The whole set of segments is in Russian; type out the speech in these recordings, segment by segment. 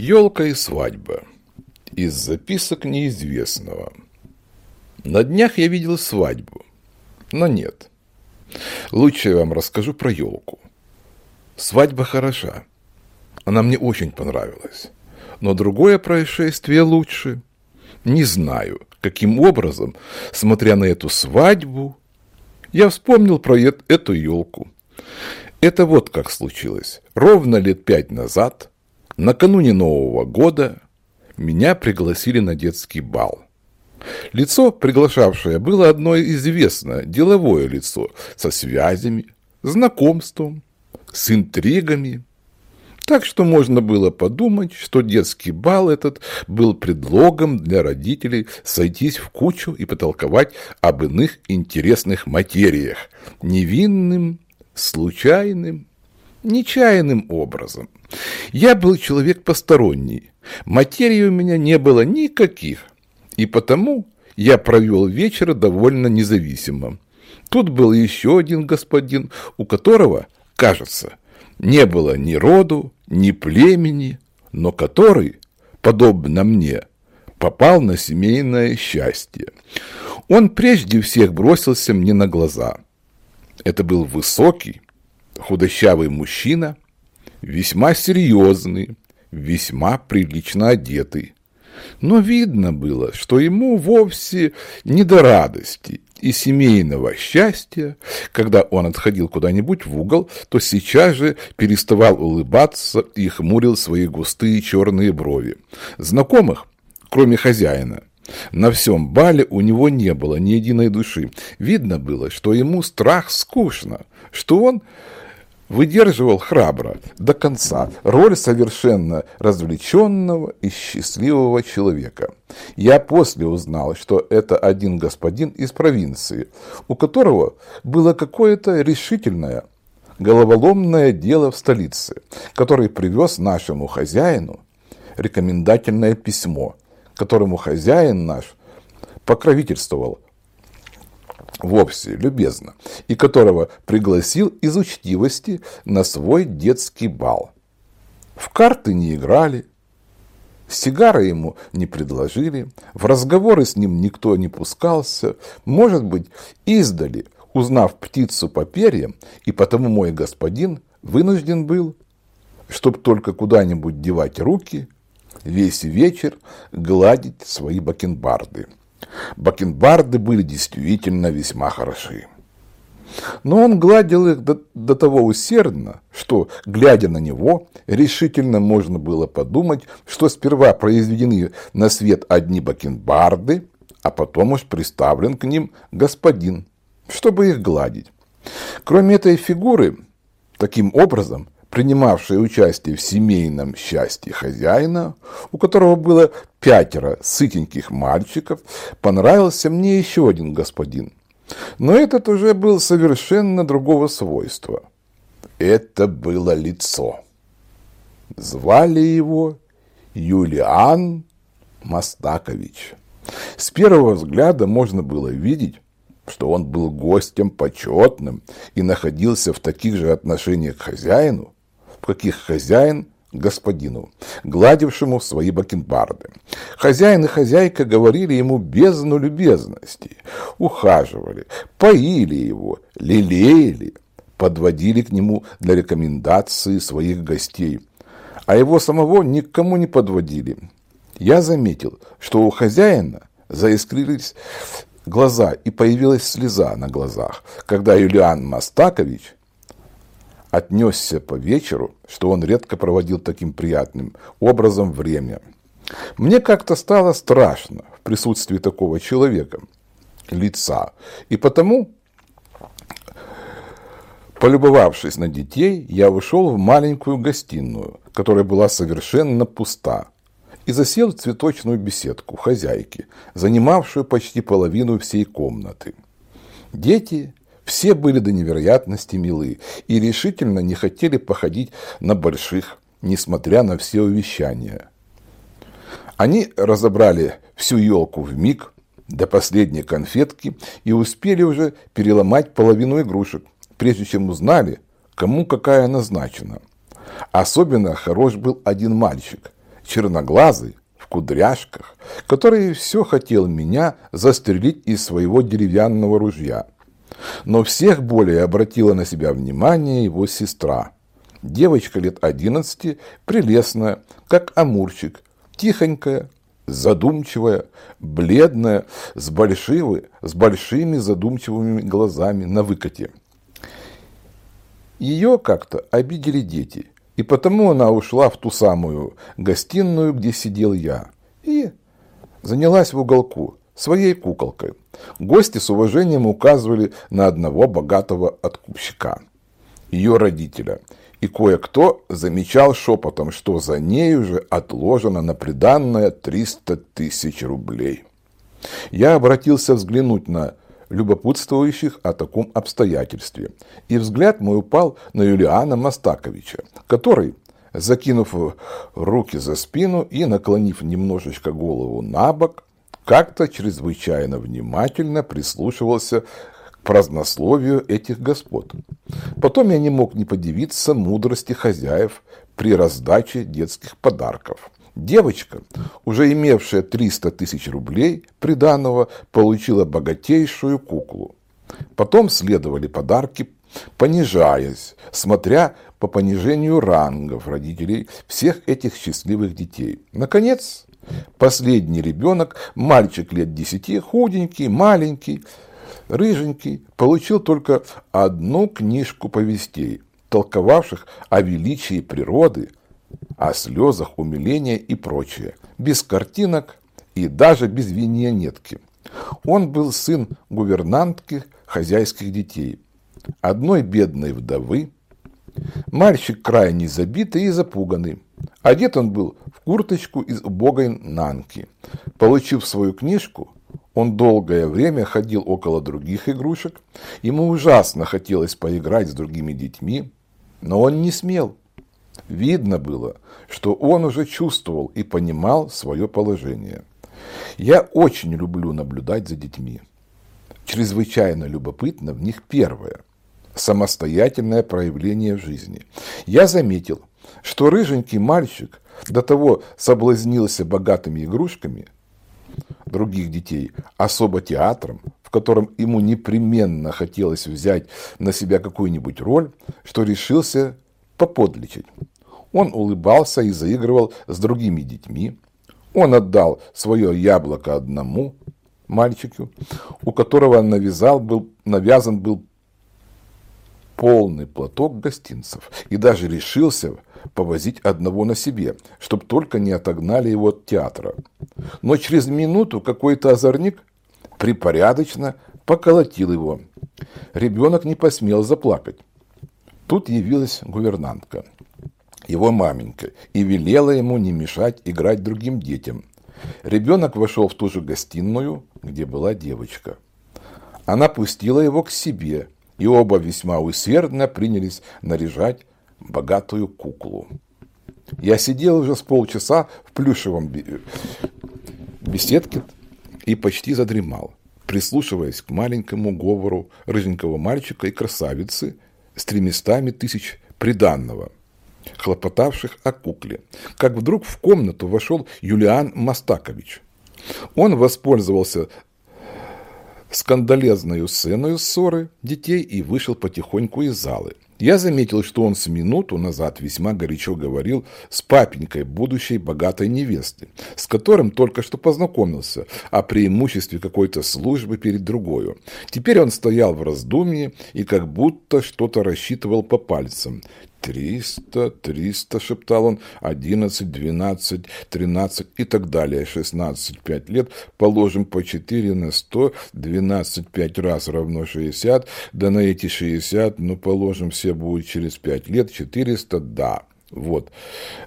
Елка и свадьба. Из записок неизвестного. На днях я видел свадьбу, но нет. Лучше я вам расскажу про елку. Свадьба хороша. Она мне очень понравилась. Но другое происшествие лучше. Не знаю, каким образом, смотря на эту свадьбу, я вспомнил про эту елку. Это вот как случилось. Ровно лет пять назад, накануне Нового года, меня пригласили на детский бал. Лицо, приглашавшее, было одно известное, деловое лицо, со связями, знакомством, с интригами. Так что можно было подумать, что детский бал этот был предлогом для родителей сойтись в кучу и потолковать об иных интересных материях, невинным, случайным, нечаянным образом. Я был человек посторонний, материи у меня не было никаких, и потому я провел вечер довольно независимо. Тут был еще один господин, у которого, кажется, не было ни роду, ни племени, но который, подобно мне, попал на семейное счастье. Он прежде всех бросился мне на глаза. Это был высокий, худощавый мужчина, весьма серьезный, весьма прилично одетый. Но видно было, что ему вовсе не до радости и семейного счастья, когда он отходил куда-нибудь в угол, то сейчас же переставал улыбаться и хмурил свои густые черные брови. Знакомых, кроме хозяина, на всем бале у него не было ни единой души. Видно было, что ему страх скучно, что он выдерживал храбро до конца роль совершенно развлеченного и счастливого человека. Я после узнал, что это один господин из провинции, у которого было какое-то решительное, головоломное дело в столице, который привез нашему хозяину рекомендательное письмо, которому хозяин наш покровительствовал вовсе любезно, и которого пригласил из учтивости на свой детский бал. В карты не играли, сигары ему не предложили, в разговоры с ним никто не пускался, может быть, издали, узнав птицу по перьям, и потому мой господин вынужден был, чтоб только куда-нибудь девать руки, весь вечер гладить свои бакенбарды. Бакенбарды были действительно весьма хороши. Но он гладил их до, до того усердно, что, глядя на него, решительно можно было подумать, что сперва произведены на свет одни бакенбарды, а потом уж приставлен к ним господин, чтобы их гладить. Кроме этой фигуры, таким образом, принимавшая участие в семейном счастье хозяина, у которого было пятеро сытеньких мальчиков, понравился мне еще один господин. Но этот уже был совершенно другого свойства. Это было лицо. Звали его Юлиан Мастакович. С первого взгляда можно было видеть, что он был гостем почетным и находился в таких же отношениях к хозяину, каких хозяин господину, гладившему свои бакенбарды. Хозяин и хозяйка говорили ему бездну любезности, ухаживали, поили его, лелеяли, подводили к нему для рекомендации своих гостей, а его самого никому не подводили. Я заметил, что у хозяина заискрились глаза и появилась слеза на глазах, когда Юлиан Мастакович отнесся по вечеру, что он редко проводил таким приятным образом время. Мне как-то стало страшно в присутствии такого человека, лица, и потому, полюбовавшись на детей, я ушел в маленькую гостиную, которая была совершенно пуста, и засел в цветочную беседку хозяйки, занимавшую почти половину всей комнаты. Дети все были до невероятности милы и решительно не хотели походить на больших, несмотря на все увещания. Они разобрали всю елку в миг до последней конфетки и успели уже переломать половину игрушек, прежде чем узнали, кому какая назначена. Особенно хорош был один мальчик, черноглазый, в кудряшках, который все хотел меня застрелить из своего деревянного ружья. Но всех более обратила на себя внимание его сестра. Девочка лет одиннадцати, прелестная, как амурчик, тихонькая, задумчивая, бледная, с, большими, с большими задумчивыми глазами на выкате. Ее как-то обидели дети, и потому она ушла в ту самую гостиную, где сидел я, и занялась в уголку своей куколкой. Гости с уважением указывали на одного богатого откупщика, ее родителя – и кое-кто замечал шепотом, что за ней уже отложено на приданное 300 тысяч рублей. Я обратился взглянуть на любопытствующих о таком обстоятельстве, и взгляд мой упал на Юлиана Мастаковича, который, закинув руки за спину и наклонив немножечко голову на бок, как-то чрезвычайно внимательно прислушивался празднословию этих господ. Потом я не мог не подивиться мудрости хозяев при раздаче детских подарков. Девочка, уже имевшая 300 тысяч рублей приданного, получила богатейшую куклу. Потом следовали подарки, понижаясь, смотря по понижению рангов родителей всех этих счастливых детей. Наконец, последний ребенок, мальчик лет десяти, худенький, маленький, Рыженький получил только одну книжку повестей, толковавших о величии природы, о слезах умиления и прочее, без картинок и даже без виньонетки. Он был сын гувернантки хозяйских детей, одной бедной вдовы. Мальчик крайне забитый и запуганный. Одет он был курточку из убогой нанки. Получив свою книжку, он долгое время ходил около других игрушек. Ему ужасно хотелось поиграть с другими детьми, но он не смел. Видно было, что он уже чувствовал и понимал свое положение. Я очень люблю наблюдать за детьми. Чрезвычайно любопытно в них первое – самостоятельное проявление жизни. Я заметил, что рыженький мальчик до того соблазнился богатыми игрушками – других детей, особо театром, в котором ему непременно хотелось взять на себя какую-нибудь роль, что решился поподличить. Он улыбался и заигрывал с другими детьми. Он отдал свое яблоко одному мальчику, у которого навязал был, навязан был полный платок гостинцев, и даже решился повозить одного на себе, чтобы только не отогнали его от театра. Но через минуту какой-то озорник припорядочно поколотил его. Ребенок не посмел заплакать. Тут явилась гувернантка, его маменька, и велела ему не мешать играть другим детям. Ребенок вошел в ту же гостиную, где была девочка. Она пустила его к себе, и оба весьма усердно принялись наряжать богатую куклу. Я сидел уже с полчаса в плюшевом беседке и почти задремал, прислушиваясь к маленькому говору рыженького мальчика и красавицы с тремястами тысяч приданного, хлопотавших о кукле, как вдруг в комнату вошел Юлиан Мастакович. Он воспользовался скандалезную сценой ссоры детей и вышел потихоньку из залы. Я заметил, что он с минуту назад весьма горячо говорил с папенькой будущей богатой невесты, с которым только что познакомился, о преимуществе какой-то службы перед другою. Теперь он стоял в раздумье и как будто что-то рассчитывал по пальцам. «Триста, триста», — шептал он, «одиннадцать, двенадцать, тринадцать и так далее, шестнадцать, пять лет, положим по четыре на сто, двенадцать, пять раз равно шестьдесят, да на эти шестьдесят, ну, положим, все будет через пять лет, четыреста, да». Вот.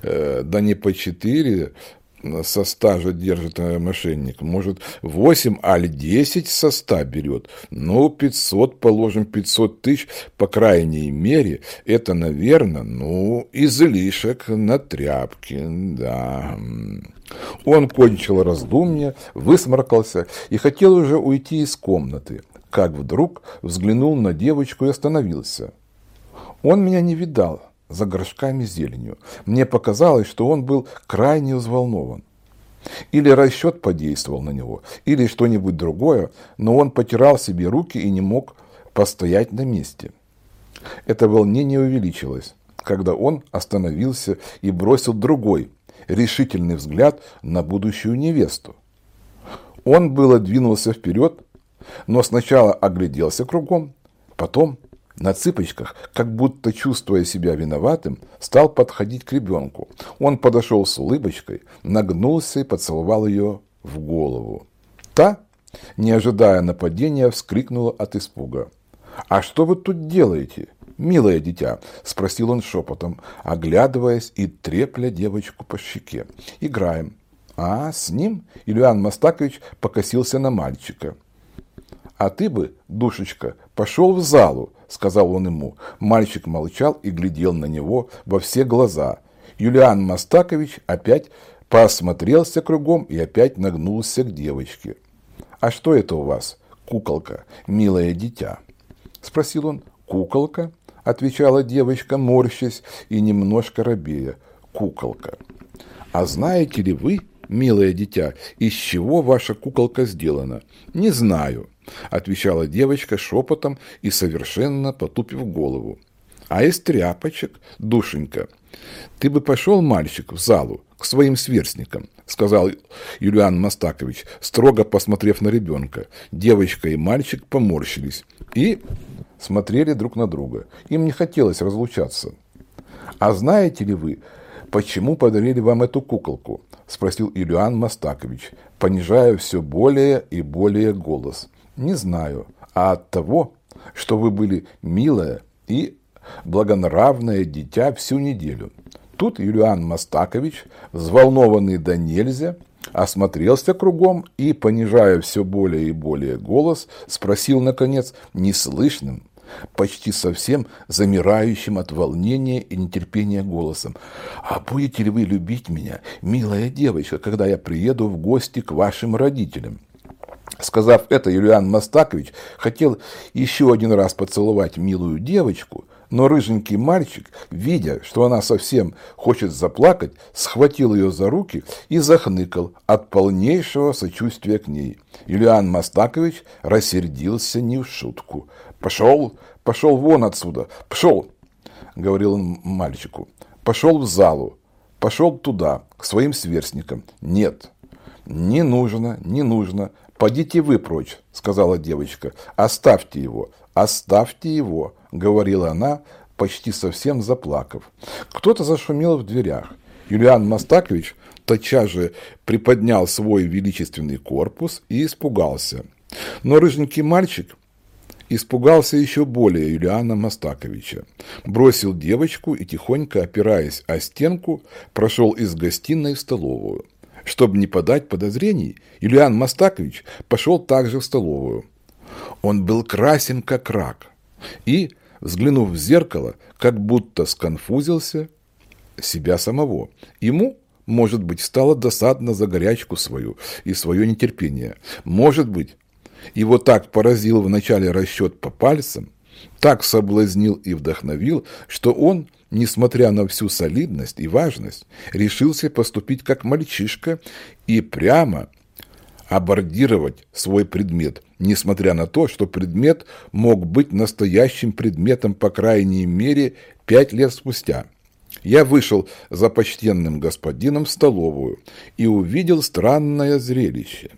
Э, да не по четыре со стажа держит э, мошенник. Может, 8, али 10 со 100 берет. Ну, 500, положим, 500 тысяч, по крайней мере, это, наверное, ну, излишек на тряпки, да. Он кончил раздумье, высморкался и хотел уже уйти из комнаты, как вдруг взглянул на девочку и остановился. Он меня не видал, за горшками зеленью. Мне показалось, что он был крайне взволнован. Или расчет подействовал на него, или что-нибудь другое, но он потирал себе руки и не мог постоять на месте. Это волнение увеличилось, когда он остановился и бросил другой, решительный взгляд на будущую невесту. Он было двинулся вперед, но сначала огляделся кругом, потом на цыпочках, как будто чувствуя себя виноватым, стал подходить к ребенку. Он подошел с улыбочкой, нагнулся и поцеловал ее в голову. Та, не ожидая нападения, вскрикнула от испуга. «А что вы тут делаете, милое дитя?» – спросил он шепотом, оглядываясь и трепля девочку по щеке. «Играем». «А, с ним?» – Ильян Мастакович покосился на мальчика. «А ты бы, душечка, пошел в залу», – сказал он ему. Мальчик молчал и глядел на него во все глаза. Юлиан Мастакович опять посмотрелся кругом и опять нагнулся к девочке. «А что это у вас, куколка, милое дитя?» – спросил он. «Куколка?» – отвечала девочка, морщась и немножко робея. «Куколка. А знаете ли вы, милое дитя, из чего ваша куколка сделана?» «Не знаю», – отвечала девочка шепотом и совершенно потупив голову. «А из тряпочек, душенька. Ты бы пошел, мальчик, в залу к своим сверстникам, сказал Юлиан Мастакович, строго посмотрев на ребенка. Девочка и мальчик поморщились и смотрели друг на друга. Им не хотелось разлучаться. «А знаете ли вы, почему подарили вам эту куколку?» – спросил Юлиан Мастакович, понижая все более и более голос. «Не знаю, а от того, что вы были милая и благонравное дитя всю неделю. Тут Юлиан Мастакович, взволнованный до нельзя, осмотрелся кругом и, понижая все более и более голос, спросил, наконец, неслышным, почти совсем замирающим от волнения и нетерпения голосом. «А будете ли вы любить меня, милая девочка, когда я приеду в гости к вашим родителям?» Сказав это, Юлиан Мастакович хотел еще один раз поцеловать милую девочку, но рыженький мальчик, видя, что она совсем хочет заплакать, схватил ее за руки и захныкал от полнейшего сочувствия к ней. Юлиан Мастакович рассердился не в шутку. «Пошел, пошел вон отсюда, пошел!» — говорил он мальчику. «Пошел в залу, пошел туда, к своим сверстникам. Нет, не нужно, не нужно. Подите вы прочь», — сказала девочка. «Оставьте его, оставьте его», — говорила она, почти совсем заплакав. Кто-то зашумел в дверях. Юлиан Мастакович тотчас же приподнял свой величественный корпус и испугался. Но рыженький мальчик испугался еще более Юлиана Мастаковича. Бросил девочку и, тихонько опираясь о стенку, прошел из гостиной в столовую. Чтобы не подать подозрений, Юлиан Мастакович пошел также в столовую. Он был красен, как рак, и, взглянув в зеркало, как будто сконфузился себя самого. Ему, может быть, стало досадно за горячку свою и свое нетерпение. Может быть, его так поразил вначале расчет по пальцам, так соблазнил и вдохновил, что он, несмотря на всю солидность и важность, решился поступить как мальчишка и прямо абордировать свой предмет, несмотря на то, что предмет мог быть настоящим предметом по крайней мере пять лет спустя. Я вышел за почтенным господином в столовую и увидел странное зрелище.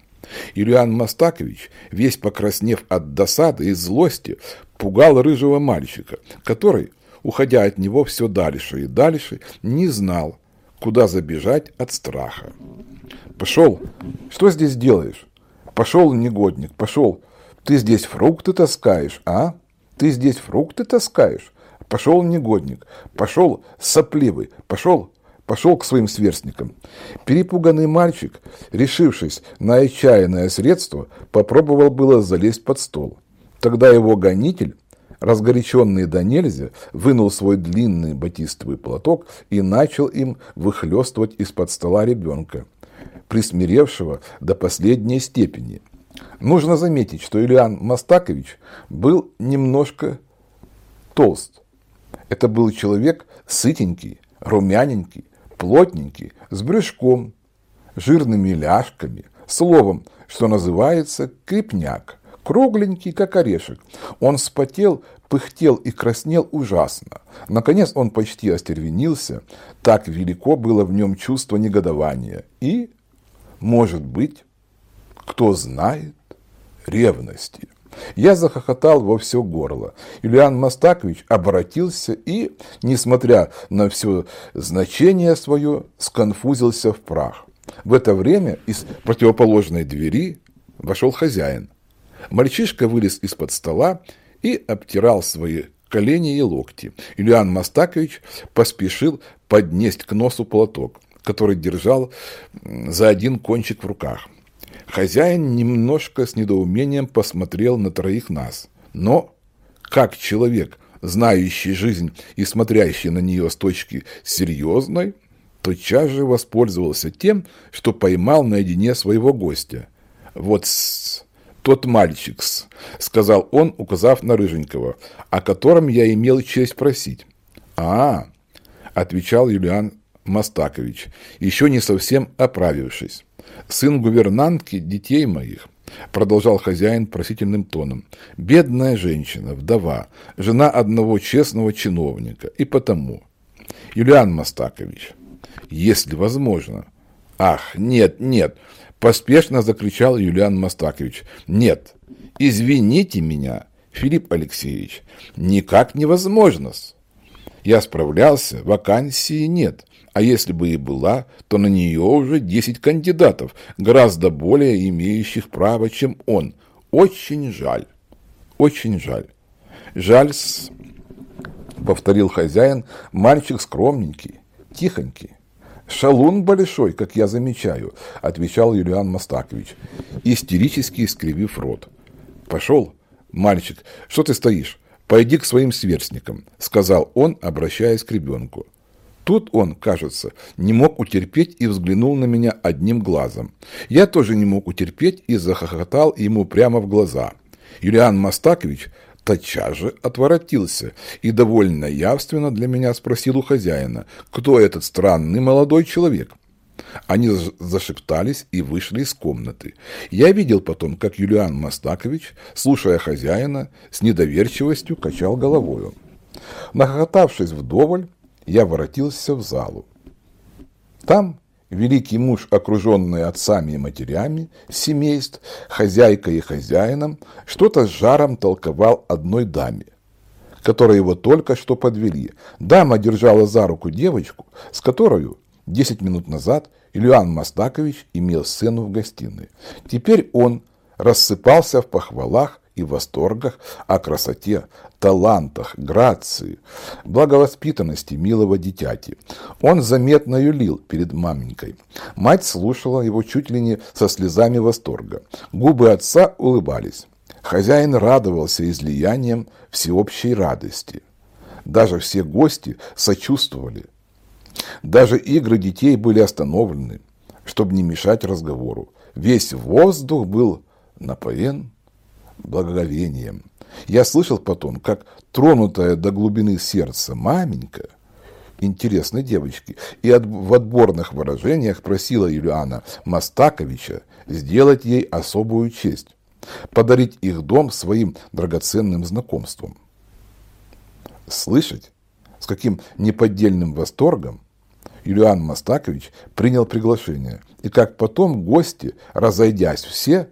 Ильян Мастакович, весь покраснев от досады и злости, пугал рыжего мальчика, который, уходя от него все дальше и дальше, не знал, куда забежать от страха. «Пошел! Что здесь делаешь? Пошел, негодник, пошел! Ты здесь фрукты таскаешь, а? Ты здесь фрукты таскаешь? Пошел, негодник, пошел, сопливый, пошел!» Пошел к своим сверстникам. Перепуганный мальчик, решившись на отчаянное средство, попробовал было залезть под стол. Тогда его гонитель, разгоряченный до нельзя, вынул свой длинный батистовый платок и начал им выхлестывать из-под стола ребенка, присмиревшего до последней степени. Нужно заметить, что Ильян Мастакович был немножко толст. Это был человек Сытенький, румяненький, плотненький, с брюшком, жирными ляжками, словом, что называется крепняк, кругленький, как орешек. Он спотел, пыхтел и краснел ужасно. Наконец он почти остервенился, так велико было в нем чувство негодования и, может быть, кто знает, ревности. Я захохотал во все горло. Юлиан Мастакович обратился и, несмотря на все значение свое, сконфузился в прах. В это время из противоположной двери вошел хозяин. Мальчишка вылез из-под стола и обтирал свои колени и локти. Юлиан Мастакович поспешил поднести к носу платок, который держал за один кончик в руках. Хозяин немножко с недоумением посмотрел на троих нас, но, как человек, знающий жизнь и смотрящий на нее с точки серьезной, тотчас же воспользовался тем, что поймал наедине своего гостя. Вот тот мальчик, сказал он, указав на Рыженького, о котором я имел честь просить. А, отвечал Юлиан Мастакович, еще не совсем оправившись. Сын гувернантки детей моих, продолжал хозяин просительным тоном, бедная женщина, вдова, жена одного честного чиновника, и потому, Юлиан Мастакович, если возможно. Ах, нет, нет, Поспешно закричал Юлиан Мастакович. Нет, извините меня, Филипп Алексеевич, никак невозможно. -с. Я справлялся, вакансии нет. А если бы и была, то на нее уже 10 кандидатов, гораздо более имеющих право, чем он. Очень жаль. Очень жаль. Жаль, повторил хозяин, мальчик скромненький, тихонький. «Шалун большой, как я замечаю», – отвечал Юлиан Мастакович, истерически искривив рот. «Пошел, мальчик, что ты стоишь? Пойди к своим сверстникам», – сказал он, обращаясь к ребенку. Тут он, кажется, не мог утерпеть и взглянул на меня одним глазом. Я тоже не мог утерпеть и захохотал ему прямо в глаза. Юлиан Мастакович тотчас же отворотился и довольно явственно для меня спросил у хозяина, кто этот странный молодой человек. Они зашептались и вышли из комнаты. Я видел потом, как Юлиан Мастакович, слушая хозяина, с недоверчивостью качал головою. Нахохотавшись вдоволь, я воротился в залу. Там великий муж, окруженный отцами и матерями, семейств, хозяйкой и хозяином, что-то с жаром толковал одной даме, которой его только что подвели. Дама держала за руку девочку, с которой десять минут назад Ильян Мастакович имел сцену в гостиной. Теперь он рассыпался в похвалах и восторгах о красоте, талантах, грации, благовоспитанности милого дитяти. Он заметно юлил перед маменькой. Мать слушала его чуть ли не со слезами восторга. Губы отца улыбались. Хозяин радовался излиянием всеобщей радости. Даже все гости сочувствовали. Даже игры детей были остановлены, чтобы не мешать разговору. Весь воздух был напоен благоговением. Я слышал потом, как тронутая до глубины сердца маменька, интересной девочки, и от, в отборных выражениях просила Юлиана Мастаковича сделать ей особую честь, подарить их дом своим драгоценным знакомством. Слышать, с каким неподдельным восторгом Юлиан Мастакович принял приглашение, и как потом гости, разойдясь все,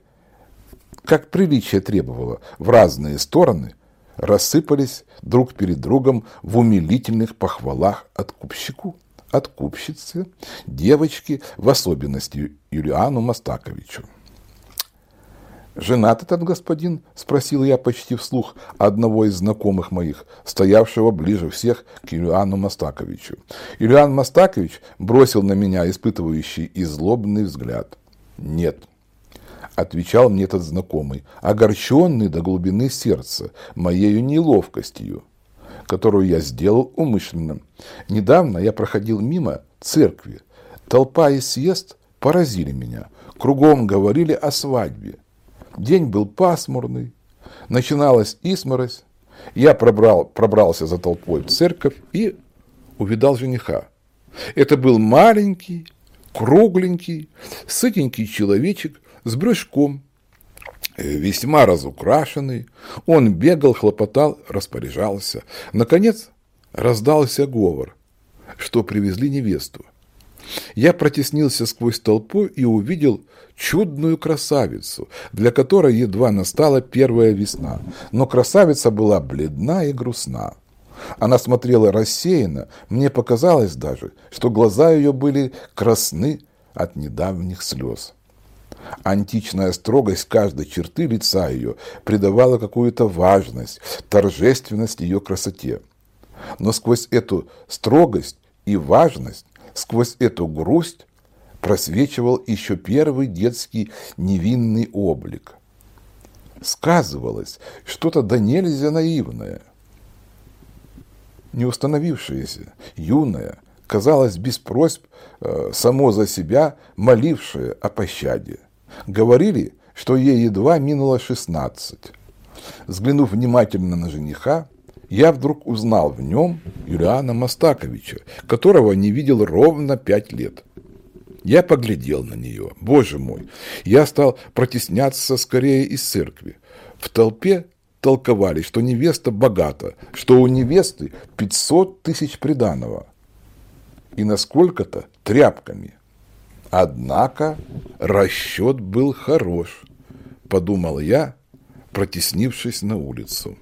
как приличие требовало, в разные стороны, рассыпались друг перед другом в умилительных похвалах откупщику, откупщице, девочке, в особенности Юлиану Мастаковичу. «Женат этот господин?» – спросил я почти вслух одного из знакомых моих, стоявшего ближе всех к Юлиану Мастаковичу. Юлиан Мастакович бросил на меня испытывающий и злобный взгляд. «Нет», отвечал мне этот знакомый, огорченный до глубины сердца моею неловкостью, которую я сделал умышленно. Недавно я проходил мимо церкви. Толпа и съезд поразили меня. Кругом говорили о свадьбе. День был пасмурный. Начиналась изморозь. Я пробрал, пробрался за толпой в церковь и увидал жениха. Это был маленький, кругленький, сытенький человечек с брюшком, э, весьма разукрашенный. Он бегал, хлопотал, распоряжался. Наконец раздался говор, что привезли невесту. Я протеснился сквозь толпу и увидел чудную красавицу, для которой едва настала первая весна. Но красавица была бледна и грустна. Она смотрела рассеянно, мне показалось даже, что глаза ее были красны от недавних слез. Античная строгость каждой черты лица ее придавала какую-то важность, торжественность ее красоте. Но сквозь эту строгость и важность, сквозь эту грусть просвечивал еще первый детский невинный облик. Сказывалось что-то да нельзя наивное – не установившееся, юное, казалось без просьб, э, само за себя молившее о пощаде. Говорили, что ей едва минуло шестнадцать. Взглянув внимательно на жениха, я вдруг узнал в нем Юлиана Мастаковича, которого не видел ровно пять лет. Я поглядел на нее. Боже мой, я стал протесняться скорее из церкви. В толпе толковали, что невеста богата, что у невесты 500 тысяч приданого и насколько-то тряпками. Однако расчет был хорош, подумал я, протеснившись на улицу.